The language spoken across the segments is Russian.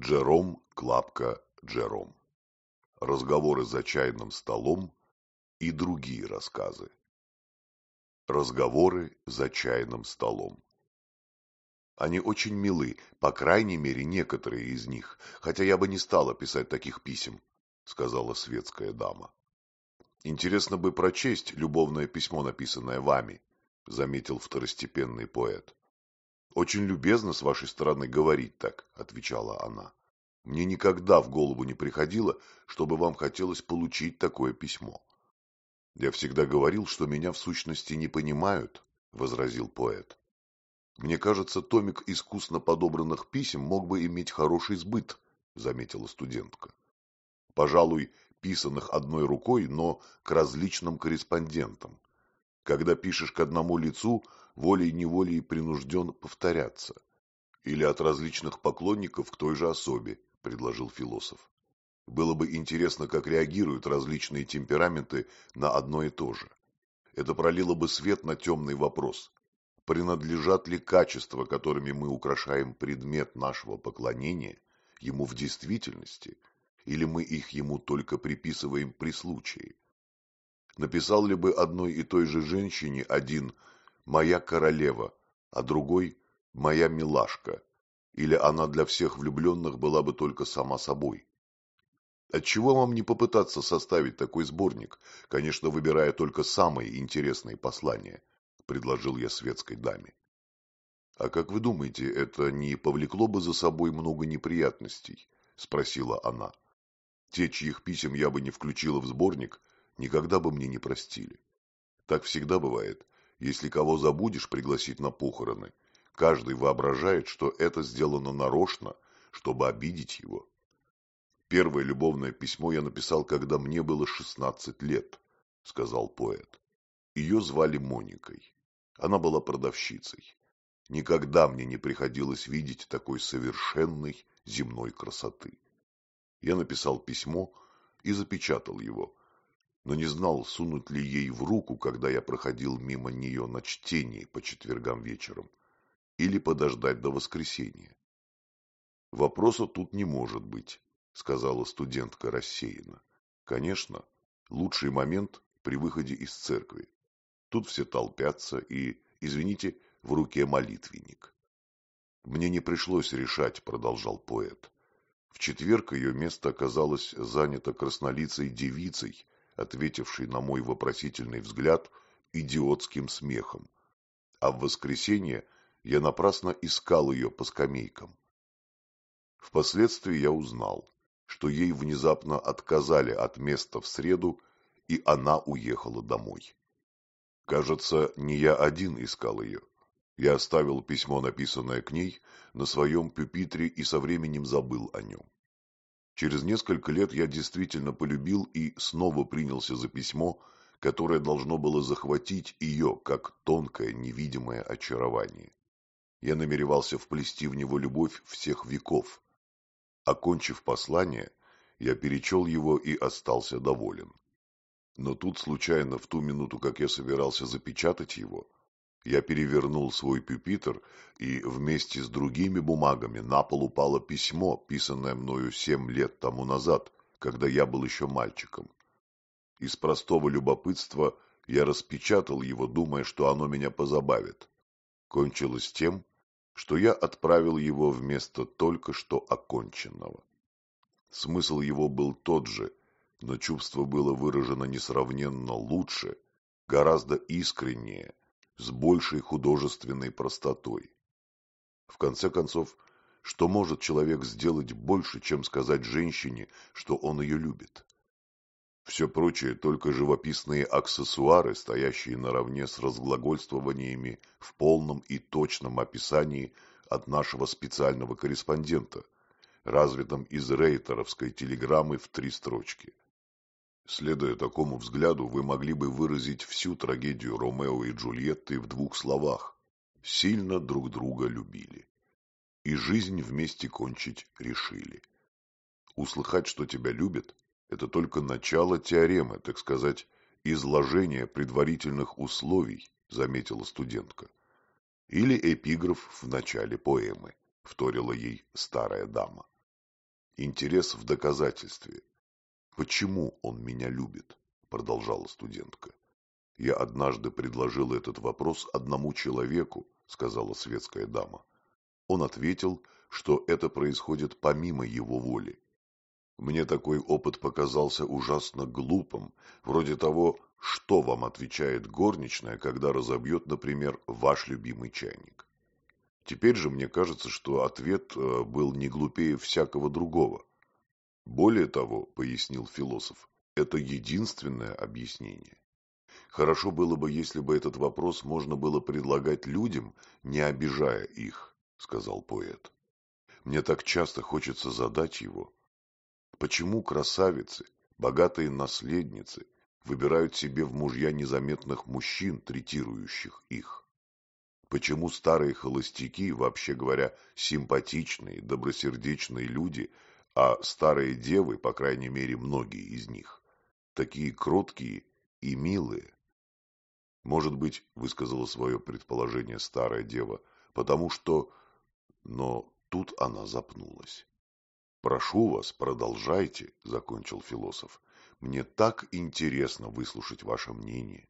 Джером Клапка Джером. Разговоры за чайным столом и другие рассказы. Разговоры за чайным столом. Они очень милы, по крайней мере, некоторые из них, хотя я бы не стала писать таких писем, сказала светская дама. Интересно бы прочесть любовное письмо, написанное вами, заметил второстепенный поэт. Очень любезно с вашей стороны говорить так, отвечала она. Мне никогда в голову не приходило, чтобы вам хотелось получить такое письмо. Я всегда говорил, что меня в сущности не понимают, возразил поэт. Мне кажется, томик искусно подобранных писем мог бы иметь хороший сбыт, заметила студентка. Пожалуй, писанных одной рукой, но к различным корреспондентам. Когда пишешь к одному лицу, волей-неволей принужден повторяться. Или от различных поклонников к той же особе, предложил философ. Было бы интересно, как реагируют различные темпераменты на одно и то же. Это пролило бы свет на темный вопрос. Принадлежат ли качества, которыми мы украшаем предмет нашего поклонения, ему в действительности, или мы их ему только приписываем при случае? Написал ли бы одной и той же женщине один «моя королева», а другой «моя милашка», или она для всех влюбленных была бы только сама собой. Отчего вам не попытаться составить такой сборник, конечно, выбирая только самые интересные послания, предложил я светской даме. А как вы думаете, это не повлекло бы за собой много неприятностей? спросила она. Те, чьих писем я бы не включила в сборник, никогда бы мне не простили. Так всегда бывает. Если кого забудешь пригласить на похороны, Каждый воображает, что это сделано нарочно, чтобы обидеть его. Первое любовное письмо я написал, когда мне было шестнадцать лет, сказал поэт. Ее звали Моникой. Она была продавщицей. Никогда мне не приходилось видеть такой совершенной земной красоты. Я написал письмо и запечатал его, но не знал, сунуть ли ей в руку, когда я проходил мимо нее на чтении по четвергам вечером или подождать до воскресенья. Вопроса тут не может быть, сказала студентка рассеянно. Конечно, лучший момент при выходе из церкви. Тут все толпятся и, извините, в руке молитвенник. Мне не пришлось решать, продолжал поэт. В четверг ее место оказалось занято краснолицей девицей, ответившей на мой вопросительный взгляд идиотским смехом. А в воскресенье я напрасно искал ее по скамейкам. Впоследствии я узнал, что ей внезапно отказали от места в среду, и она уехала домой. Кажется, не я один искал ее. Я оставил письмо, написанное к ней, на своем пюпитре и со временем забыл о нем. Через несколько лет я действительно полюбил и снова принялся за письмо, которое должно было захватить ее, как тонкое невидимое очарование. Я намеревался вплести в него любовь всех веков. Окончив послание, я перечел его и остался доволен. Но тут, случайно, в ту минуту, как я собирался запечатать его, я перевернул свой пюпитр, и вместе с другими бумагами на пол упало письмо, писанное мною семь лет тому назад, когда я был еще мальчиком. Из простого любопытства я распечатал его, думая, что оно меня позабавит. Кончилось тем, что я отправил его вместо только что оконченного. Смысл его был тот же, но чувство было выражено несравненно лучше, гораздо искреннее, с большей художественной простотой. В конце концов, что может человек сделать больше, чем сказать женщине, что он ее любит? Все прочее только живописные аксессуары, стоящие наравне с разглагольствованиями в полном и точном описании от нашего специального корреспондента, развитом из рейтеровской телеграммы в три строчки. Следуя такому взгляду, вы могли бы выразить всю трагедию Ромео и Джульетты в двух словах. Сильно друг друга любили. И жизнь вместе кончить решили. Услыхать, что тебя любят, это только начало теоремы, так сказать, изложение предварительных условий, заметила студентка. Или эпиграф в начале поэмы, вторила ей старая дама. Интерес в доказательстве. Почему он меня любит? Продолжала студентка. Я однажды предложил этот вопрос одному человеку, сказала светская дама. Он ответил, что это происходит помимо его воли. Мне такой опыт показался ужасно глупым, вроде того, что вам отвечает горничная, когда разобьет, например, ваш любимый чайник. Теперь же мне кажется, что ответ э, был не глупее всякого другого. Более того, пояснил философ, это единственное объяснение. Хорошо было бы, если бы этот вопрос можно было предлагать людям, не обижая их, сказал поэт. Мне так часто хочется задать его. Почему красавицы, богатые наследницы, выбирают себе в мужья незаметных мужчин, третирующих их? Почему старые холостяки, вообще говоря, симпатичные, добросердечные люди, а старые девы, по крайней мере, многие из них, такие кроткие и милые? Может быть, высказала свое предположение старая дева, потому что... Но тут она запнулась. «Прошу вас, продолжайте», — закончил философ. «Мне так интересно выслушать ваше мнение».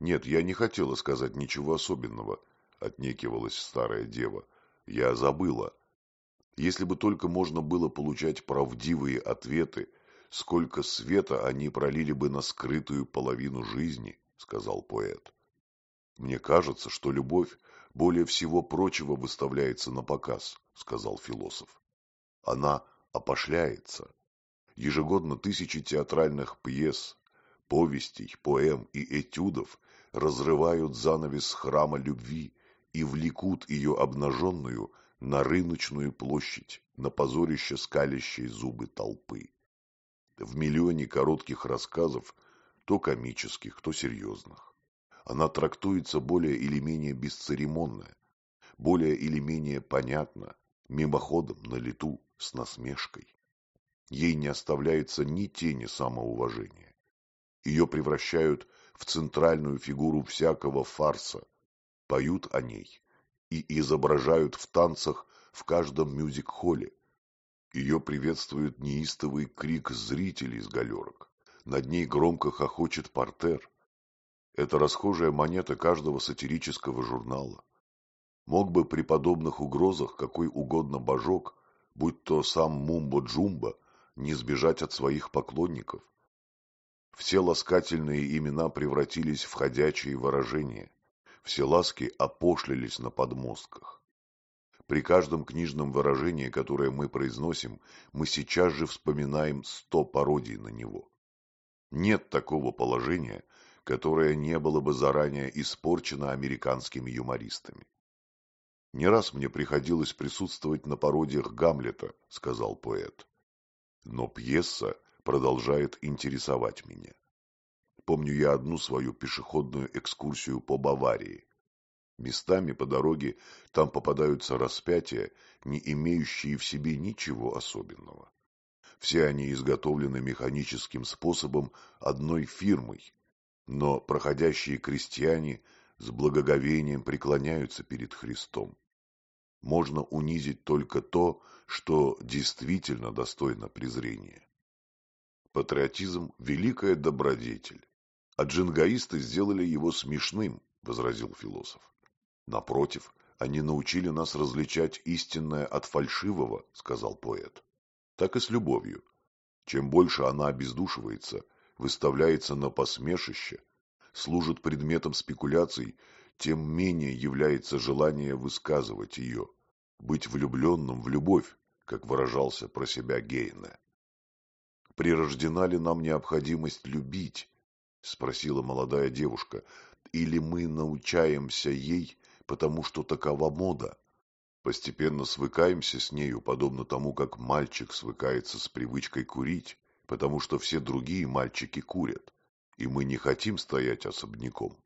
«Нет, я не хотела сказать ничего особенного», отнекивалась старая дева. Я забыла. Если бы только можно было получать правдивые ответы, сколько света они пролили бы на скрытую половину жизни, сказал поэт. Мне кажется, что любовь более всего прочего выставляется на показ, сказал философ. Она опошляется. Ежегодно тысячи театральных пьес, повестей, поэм и этюдов разрывают занавес храма любви и влекут ее обнаженную на рыночную площадь, на позорище скалящей зубы толпы. В миллионе коротких рассказов, то комических, то серьезных, она трактуется более или менее бесцеремонно, более или менее понятно, мимоходом, на лету, с насмешкой. Ей не оставляется ни тени самоуважения. Ее превращают в центральную фигуру всякого фарса, поют о ней и изображают в танцах в каждом мюзик-холле. Ее приветствует неистовый крик зрителей с галерок. Над ней громко хохочет портер. Это расхожая монета каждого сатирического журнала. Мог бы при подобных угрозах какой угодно божок, будь то сам Мумбо-Джумбо, не сбежать от своих поклонников. Все ласкательные имена превратились в ходячие выражения все ласки опошлились на подмостках. При каждом книжном выражении, которое мы произносим, мы сейчас же вспоминаем сто пародий на него. Нет такого положения, которое не было бы заранее испорчено американскими юмористами. «Не раз мне приходилось присутствовать на пародиях Гамлета», — сказал поэт. «Но пьеса продолжает интересовать меня. Помню я одну свою пешеходную экскурсию по Баварии. Местами по дороге там попадаются распятия, не имеющие в себе ничего особенного. Все они изготовлены механическим способом одной фирмой, но проходящие крестьяне с благоговением преклоняются перед Христом. Можно унизить только то, что действительно достойно презрения. Патриотизм – великая добродетель, а джингаисты сделали его смешным, возразил философ. Напротив, они научили нас различать истинное от фальшивого, сказал поэт. Так и с любовью. Чем больше она обездушивается, выставляется на посмешище, служит предметом спекуляций, тем менее является желание высказывать ее, быть влюбленным в любовь, как выражался про себя Гейне. Прирождена ли нам необходимость любить, — спросила молодая девушка. «Или мы научаемся ей, потому что такова мода? Постепенно свыкаемся с нею, подобно тому, как мальчик свыкается с привычкой курить, потому что все другие мальчики курят, и мы не хотим стоять особняком.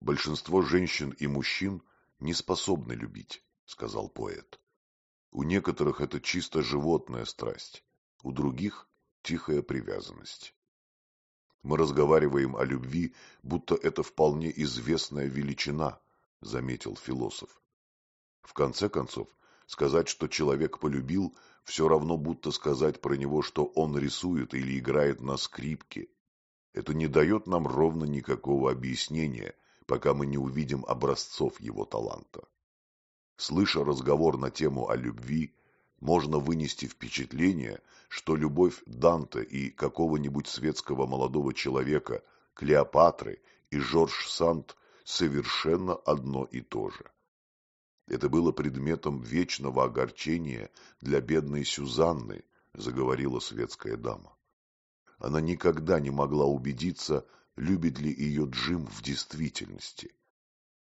Большинство женщин и мужчин не способны любить, сказал поэт. У некоторых это чисто животная страсть, у других – тихая привязанность. Мы разговариваем о любви, будто это вполне известная величина, заметил философ. В конце концов, Сказать, что человек полюбил, все равно будто сказать про него, что он рисует или играет на скрипке. Это не дает нам ровно никакого объяснения, пока мы не увидим образцов его таланта. Слыша разговор на тему о любви, можно вынести впечатление, что любовь Данте и какого-нибудь светского молодого человека, Клеопатры и Жорж Санд совершенно одно и то же. Это было предметом вечного огорчения для бедной Сюзанны, заговорила светская дама. Она никогда не могла убедиться, любит ли ее Джим в действительности.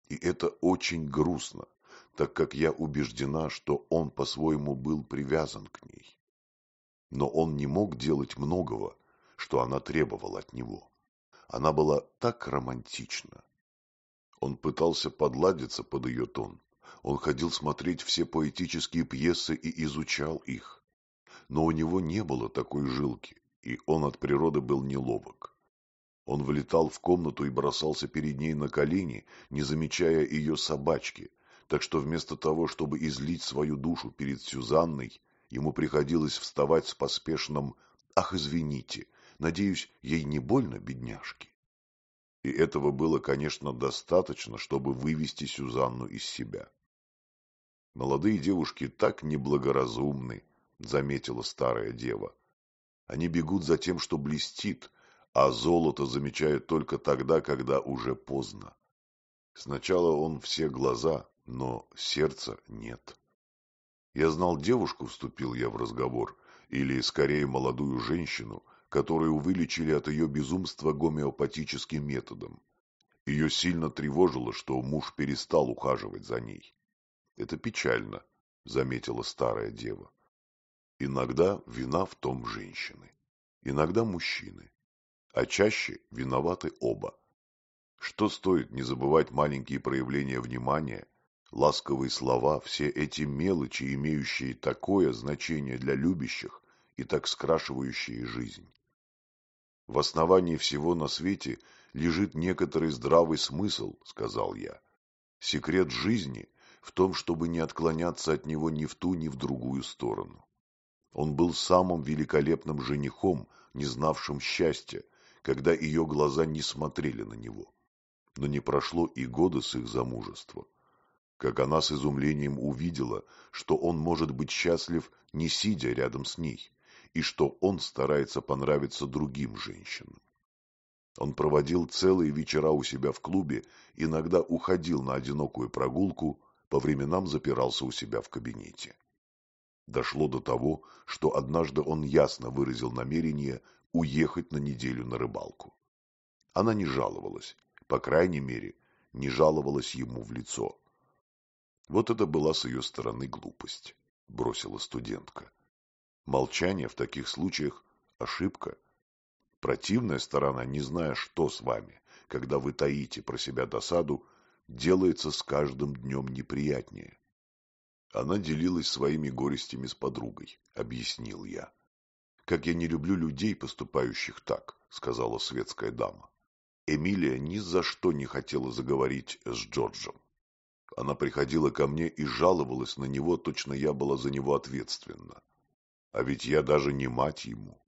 И это очень грустно, так как я убеждена, что он по-своему был привязан к ней. Но он не мог делать многого, что она требовала от него. Она была так романтична. Он пытался подладиться под ее тон. Он ходил смотреть все поэтические пьесы и изучал их. Но у него не было такой жилки, и он от природы был неловок. Он влетал в комнату и бросался перед ней на колени, не замечая ее собачки, так что вместо того, чтобы излить свою душу перед Сюзанной, ему приходилось вставать с поспешным «Ах, извините, надеюсь, ей не больно, бедняжки?» И этого было, конечно, достаточно, чтобы вывести Сюзанну из себя. Молодые девушки так неблагоразумны, заметила старая дева. Они бегут за тем, что блестит, а золото замечают только тогда, когда уже поздно. Сначала он все глаза, но сердца нет. Я знал девушку, вступил я в разговор, или, скорее, молодую женщину, которую вылечили от ее безумства гомеопатическим методом. Ее сильно тревожило, что муж перестал ухаживать за ней. Это печально, заметила старая дева. Иногда вина в том женщины, иногда мужчины, а чаще виноваты оба. Что стоит не забывать маленькие проявления внимания, ласковые слова, все эти мелочи, имеющие такое значение для любящих и так скрашивающие жизнь. В основании всего на свете лежит некоторый здравый смысл, сказал я. Секрет жизни в том, чтобы не отклоняться от него ни в ту, ни в другую сторону. Он был самым великолепным женихом, не знавшим счастья, когда ее глаза не смотрели на него. Но не прошло и года с их замужества. Как она с изумлением увидела, что он может быть счастлив, не сидя рядом с ней, и что он старается понравиться другим женщинам. Он проводил целые вечера у себя в клубе, иногда уходил на одинокую прогулку, по временам запирался у себя в кабинете. Дошло до того, что однажды он ясно выразил намерение уехать на неделю на рыбалку. Она не жаловалась, по крайней мере, не жаловалась ему в лицо. Вот это была с ее стороны глупость, бросила студентка. Молчание в таких случаях – ошибка. Противная сторона, не зная, что с вами, когда вы таите про себя досаду, делается с каждым днем неприятнее. Она делилась своими горестями с подругой, объяснил я. Как я не люблю людей, поступающих так, сказала светская дама. Эмилия ни за что не хотела заговорить с Джорджем. Она приходила ко мне и жаловалась на него, точно я была за него ответственна. А ведь я даже не мать ему.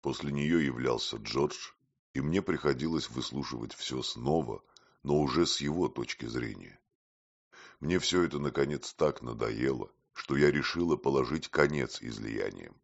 После нее являлся Джордж, и мне приходилось выслушивать все снова, но уже с его точки зрения. Мне все это, наконец, так надоело, что я решила положить конец излияниям.